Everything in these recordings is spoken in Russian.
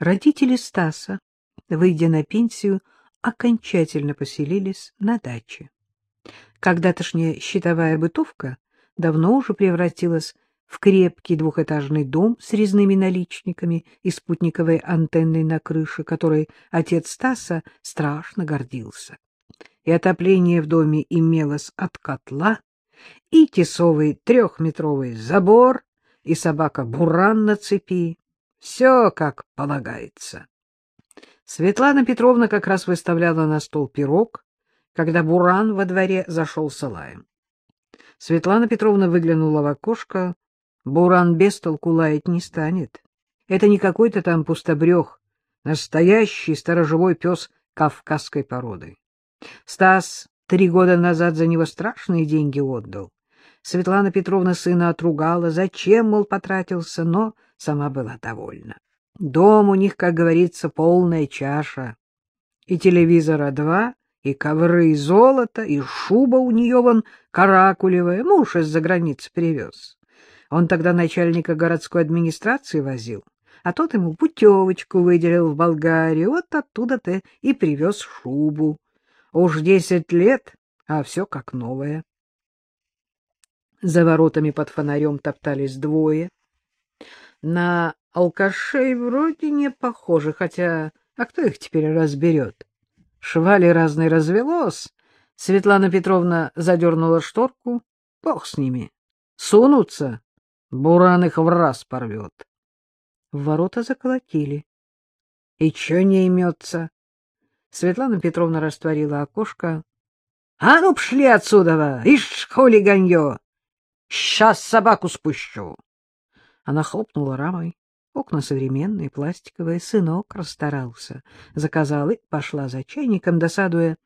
Родители Стаса, выйдя на пенсию, окончательно поселились на даче. Когда-тошняя щитовая бытовка давно уже превратилась в крепкий двухэтажный дом с резными наличниками и спутниковой антенной на крыше, которой отец Стаса страшно гордился. И отопление в доме имелось от котла, и тесовый трехметровый забор, и собака-буран на цепи, все как полагается. Светлана Петровна как раз выставляла на стол пирог, когда Буран во дворе зашел с лаем. Светлана Петровна выглянула в окошко. Буран без толку лаять не станет. Это не какой-то там пустобрех, настоящий сторожевой пес кавказской породы. Стас три года назад за него страшные деньги отдал. Светлана Петровна сына отругала, зачем, мол, потратился, но сама была довольна. Дом у них, как говорится, полная чаша. И телевизора два, и ковры из золота, и шуба у нее вон каракулевая, муж из-за границы привез. Он тогда начальника городской администрации возил, а тот ему путевочку выделил в Болгарию, вот оттуда-то и привез шубу. Уж десять лет, а все как новое. За воротами под фонарем топтались двое. На алкашей вроде не похоже, хотя а кто их теперь разберет? Швали разной развелось. Светлана Петровна задернула шторку. Бог с ними. Сунутся, буран их в раз порвет. Ворота заколотили. И чё не имется? Светлана Петровна растворила окошко. — А ну, пшли отсюда! Ишь, хулиганье! Сейчас собаку спущу. Она хлопнула рамой. Окна современные, пластиковые. Сынок расстарался. Заказал и пошла за чайником, досадуя,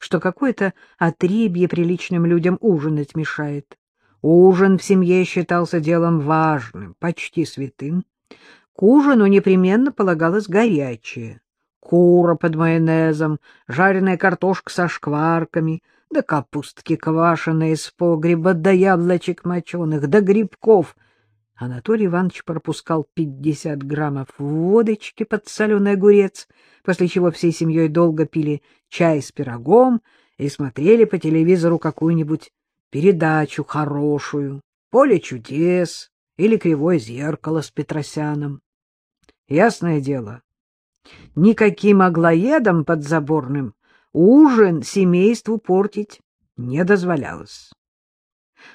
что какое-то отребье приличным людям ужинать мешает. Ужин в семье считался делом важным, почти святым. К ужину непременно полагалось горячее. Кура под майонезом, жареная картошка со шкварками, да капустки квашеные из погреба, да яблочек моченых, да грибков. Анатолий Иванович пропускал пятьдесят граммов водочки под соленый огурец, после чего всей семьей долго пили чай с пирогом и смотрели по телевизору какую-нибудь передачу хорошую, «Поле чудес» или «Кривое зеркало» с Петросяном. Ясное дело, никаким аглоедом подзаборным ужин семейству портить не дозволялось.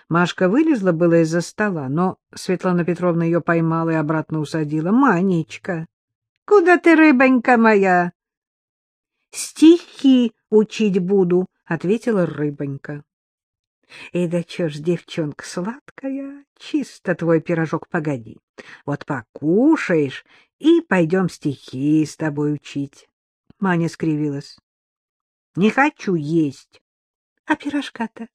Машка вылезла было из-за стола, но Светлана Петровна ее поймала и обратно усадила. — Манечка, куда ты, рыбонька моя? — Стихи учить буду, — ответила рыбонька. — Эй, да чё ж, девчонка сладкая, чисто твой пирожок, погоди. Вот покушаешь, и пойдем стихи с тобой учить. Маня скривилась. Не хочу есть. А пирожка-то?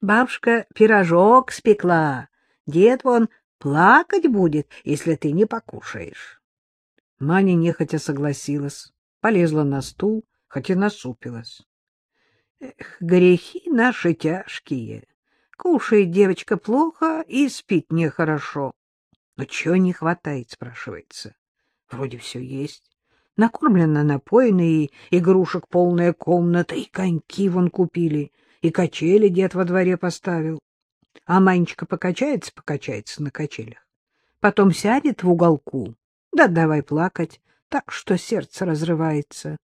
Бабушка пирожок спекла. Дед вон плакать будет, если ты не покушаешь. Маня нехотя согласилась, полезла на стул, хотя насупилась. Эх, грехи наши тяжкие. Кушает девочка плохо и спит нехорошо. Но чего не хватает, спрашивается? Вроде все есть накормлена, напоена, и игрушек полная комната, и коньки вон купили, и качели дед во дворе поставил. А Манечка покачается, покачается на качелях. Потом сядет в уголку, да давай плакать, так что сердце разрывается.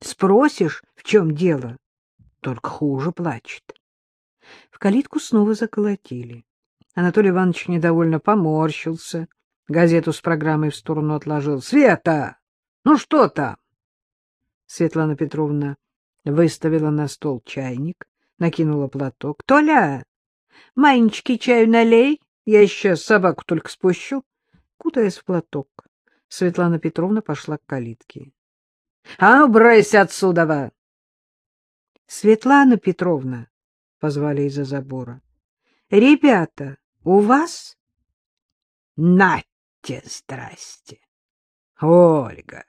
Спросишь, в чем дело, только хуже плачет. В калитку снова заколотили. Анатолий Иванович недовольно поморщился, газету с программой в сторону отложил. — Света! Ну что там? Светлана Петровна выставила на стол чайник, накинула платок. — Толя, Манечке чаю налей, я еще собаку только спущу. Кутаясь в платок, Светлана Петровна пошла к калитке. — А ну, брысь отсюда! — Светлана Петровна, — позвали из-за забора. — Ребята, у вас? — Нате, здрасте! — Ольга!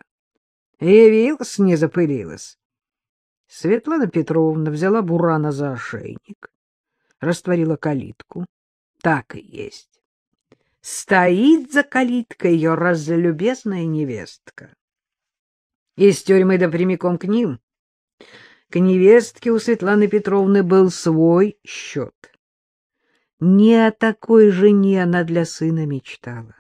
Явилась, не запылилась. Светлана Петровна взяла Бурана за ошейник, растворила калитку. Так и есть. стоит за калиткой ее разлюбезная невестка. Из тюрьмы да прямиком к ним. К невестке у Светланы Петровны был свой счет. Не о такой жене она для сына мечтала.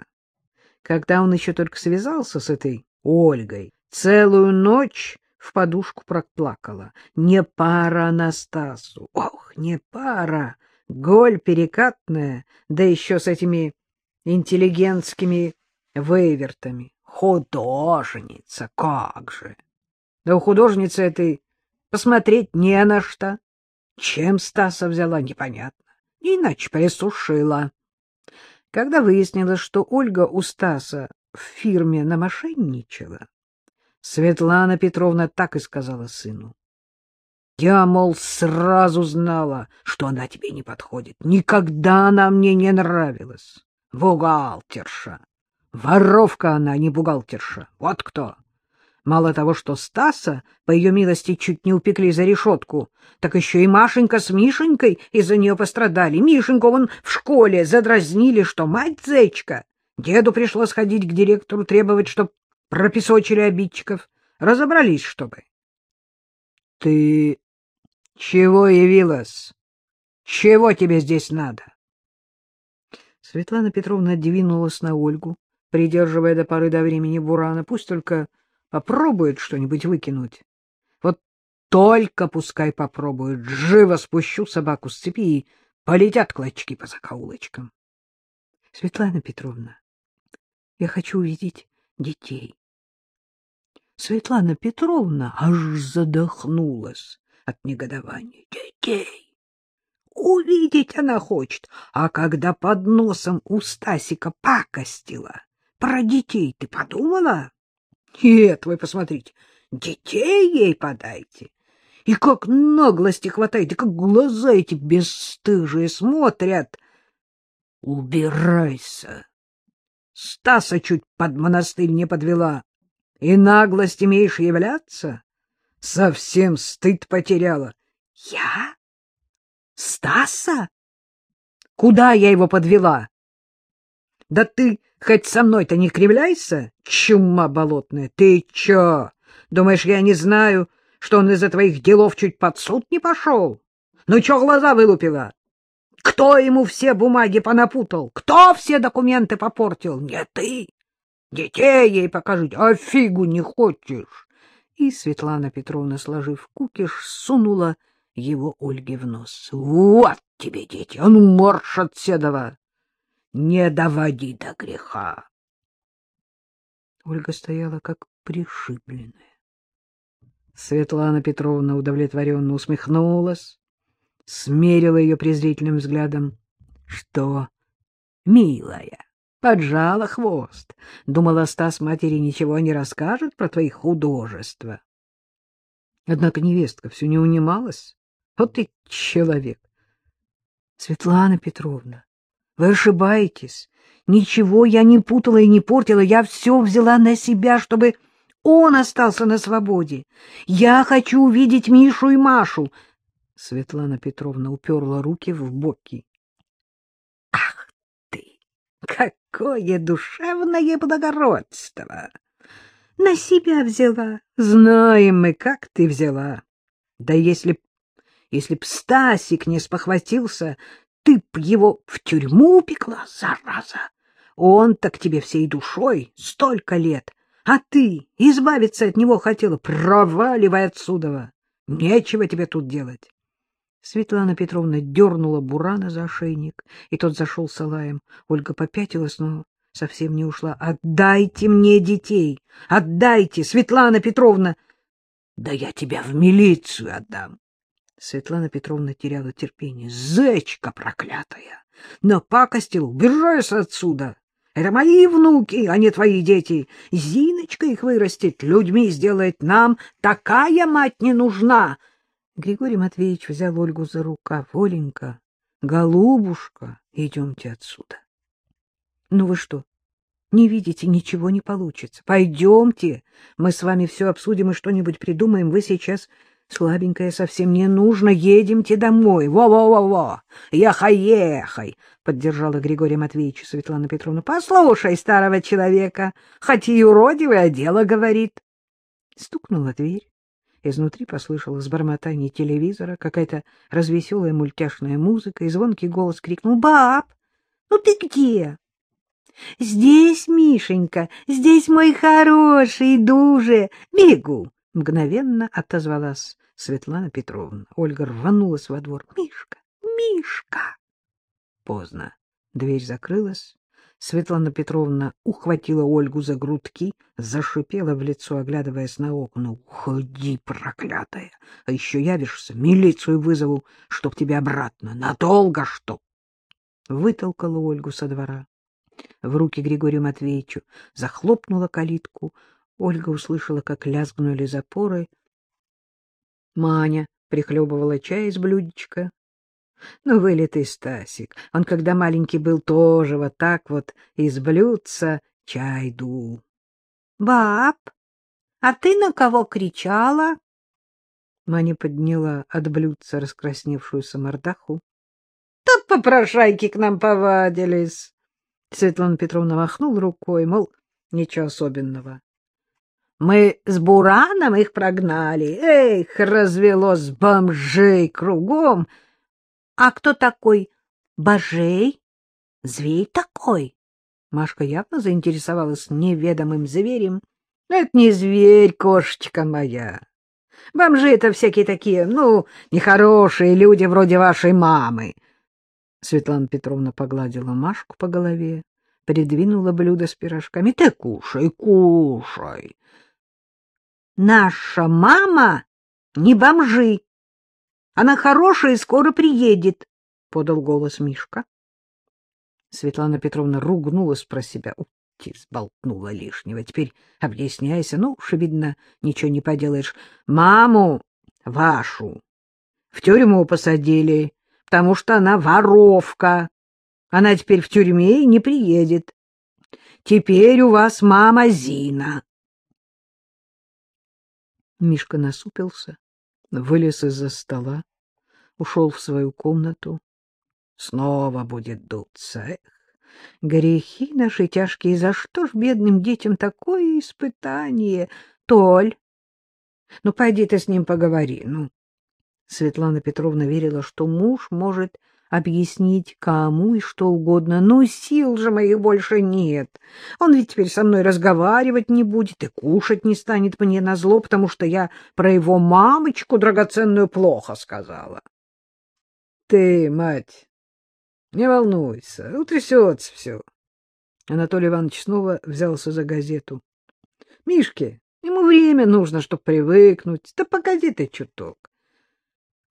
Когда он еще только связался с этой Ольгой, целую ночь в подушку проплакала. Не пара Анастасу, ох, не пара, голь перекатная, да еще с этими интеллигентскими вывертами. Художница, как же! Да у художницы этой посмотреть не на что. Чем Стаса взяла, непонятно. Иначе присушила. Когда выяснилось, что Ольга у Стаса в фирме намошенничала, Светлана Петровна так и сказала сыну. Я, мол, сразу знала, что она тебе не подходит. Никогда она мне не нравилась. Бухгалтерша. Воровка она, не бухгалтерша. Вот кто. Мало того, что Стаса, по ее милости, чуть не упекли за решетку, так еще и Машенька с Мишенькой из-за нее пострадали. Мишеньку вон в школе задразнили, что мать зечка. Деду пришлось ходить к директору требовать, чтоб пропесочили обидчиков. Разобрались, чтобы. — Ты чего явилась? Чего тебе здесь надо? Светлана Петровна двинулась на Ольгу, придерживая до поры до времени Бурана. Пусть только попробует что-нибудь выкинуть. Вот только пускай попробует. Живо спущу собаку с цепи и полетят клочки по закоулочкам. — Светлана Петровна, я хочу увидеть детей. Светлана Петровна аж задохнулась от негодования. Детей! Увидеть она хочет, а когда под носом у Стасика пакостила, про детей ты подумала? Нет, вы посмотрите, детей ей подайте. И как наглости хватает, и как глаза эти бесстыжие смотрят. Убирайся. Стаса чуть под монастырь не подвела. И наглость имеешь являться? Совсем стыд потеряла. Я? Стаса? Куда я его подвела? Да ты хоть со мной-то не кривляйся, чума болотная. Ты чё? Думаешь, я не знаю, что он из-за твоих делов чуть под суд не пошел? Ну чё глаза вылупила? Кто ему все бумаги понапутал? Кто все документы попортил? Не ты. Детей ей покажите, а фигу не хочешь. И Светлана Петровна, сложив кукиш, сунула его Ольге в нос. — Вот тебе, дети, а ну марш от седова! Не доводи до греха! Ольга стояла как пришибленная. Светлана Петровна удовлетворенно усмехнулась, смерила ее презрительным взглядом. — Что, милая, поджала хвост. Думала, Стас матери ничего не расскажет про твои художества. Однако невестка все не унималась. Вот ты человек. Светлана Петровна, вы ошибаетесь. Ничего я не путала и не портила. Я все взяла на себя, чтобы он остался на свободе. Я хочу увидеть Мишу и Машу. Светлана Петровна уперла руки в боки. Ах ты, какое душевное благородство! На себя взяла. Знаем мы, как ты взяла. Да если б если б Стасик не спохватился, ты б его в тюрьму упекла, зараза. Он-то к тебе всей душой столько лет, а ты избавиться от него хотела. Проваливай отсюда. Нечего тебе тут делать. Светлана Петровна дернула Бурана за ошейник, и тот зашел с лаем. Ольга попятилась, но совсем не ушла. — Отдайте мне детей! Отдайте, Светлана Петровна! — Да я тебя в милицию отдам! Светлана Петровна теряла терпение. Зечка проклятая! Напакостил, убирайся отсюда! Это мои внуки, а не твои дети. Зиночка их вырастет, людьми сделает нам. Такая мать не нужна. Григорий Матвеевич взял Ольгу за рукав. Оленька, голубушка, идемте отсюда. Ну вы что, не видите, ничего не получится. Пойдемте, мы с вами все обсудим и что-нибудь придумаем. Вы сейчас слабенькая совсем не нужно, едемте домой. Во-во-во-во, ехай-ехай, поддержала Григория Матвеевича Светлана Петровна. Послушай старого человека, хоть и уродивый, а дело говорит. Стукнула дверь. Изнутри послышалось бормотание телевизора, какая-то развеселая мультяшная музыка, и звонкий голос крикнул «Баб, ну ты где?» «Здесь, Мишенька, здесь мой хороший, иду же, бегу!» Мгновенно отозвалась Светлана Петровна. Ольга рванулась во двор. «Мишка! Мишка!» Поздно. Дверь закрылась. Светлана Петровна ухватила Ольгу за грудки, зашипела в лицо, оглядываясь на окна. — Уходи, проклятая! А еще явишься, милицию вызову, чтоб тебя обратно. Надолго что? Вытолкала Ольгу со двора. В руки Григорию Матвеевичу захлопнула калитку. Ольга услышала, как лязгнули запоры. Маня прихлебывала чай из блюдечка. Ну, вылитый Стасик. Он, когда маленький был, тоже вот так вот из блюдца чай дул. — Баб, а ты на кого кричала? Маня подняла от блюдца раскрасневшуюся мордаху. — Да попрошайки к нам повадились. Светлана Петровна махнул рукой, мол, ничего особенного. Мы с Бураном их прогнали. Эх, развелось бомжей кругом. А кто такой Божей? Зверь такой? Машка явно заинтересовалась неведомым зверем. Это не зверь, кошечка моя. Бомжи — это всякие такие, ну, нехорошие люди вроде вашей мамы. Светлана Петровна погладила Машку по голове, придвинула блюдо с пирожками. — Ты кушай, кушай. — Наша мама не бомжи, она хорошая и скоро приедет, — подал голос Мишка. Светлана Петровна ругнулась про себя. Ути, сболтнула лишнего. Теперь объясняйся. Ну уж, видно, ничего не поделаешь. Маму вашу в тюрьму посадили, потому что она воровка. Она теперь в тюрьме и не приедет. Теперь у вас мама Зина. Мишка насупился вылез из-за стола, ушел в свою комнату. Снова будет дуться. Эх, грехи наши тяжкие, за что ж бедным детям такое испытание? Толь, ну, пойди ты с ним поговори, ну. Светлана Петровна верила, что муж может объяснить кому и что угодно. Но сил же моих больше нет. Он ведь теперь со мной разговаривать не будет и кушать не станет мне назло, потому что я про его мамочку драгоценную плохо сказала. Ты, мать, не волнуйся, утрясется все. Анатолий Иванович снова взялся за газету. Мишке, ему время нужно, чтобы привыкнуть. Да погоди ты чуток.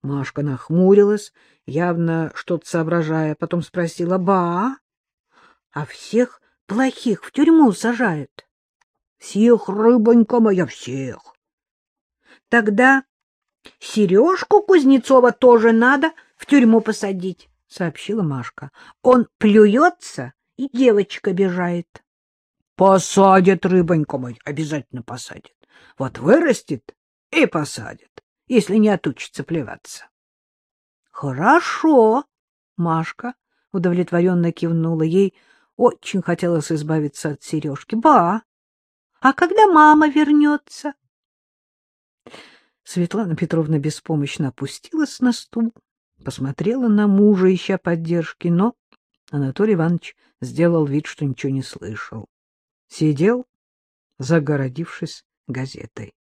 Машка нахмурилась, явно что-то соображая, потом спросила, «Ба, а всех плохих в тюрьму сажают?» «Всех, рыбонька моя, всех!» «Тогда Сережку Кузнецова тоже надо в тюрьму посадить», — сообщила Машка. «Он плюется, и девочка бежает». «Посадят, рыбонька моя, обязательно посадят. Вот вырастет и посадят если не отучится плеваться. — Хорошо, — Машка удовлетворенно кивнула. Ей очень хотелось избавиться от сережки. — Ба, а когда мама вернется? Светлана Петровна беспомощно опустилась на стул, посмотрела на мужа, ища поддержки, но Анатолий Иванович сделал вид, что ничего не слышал. Сидел, загородившись газетой.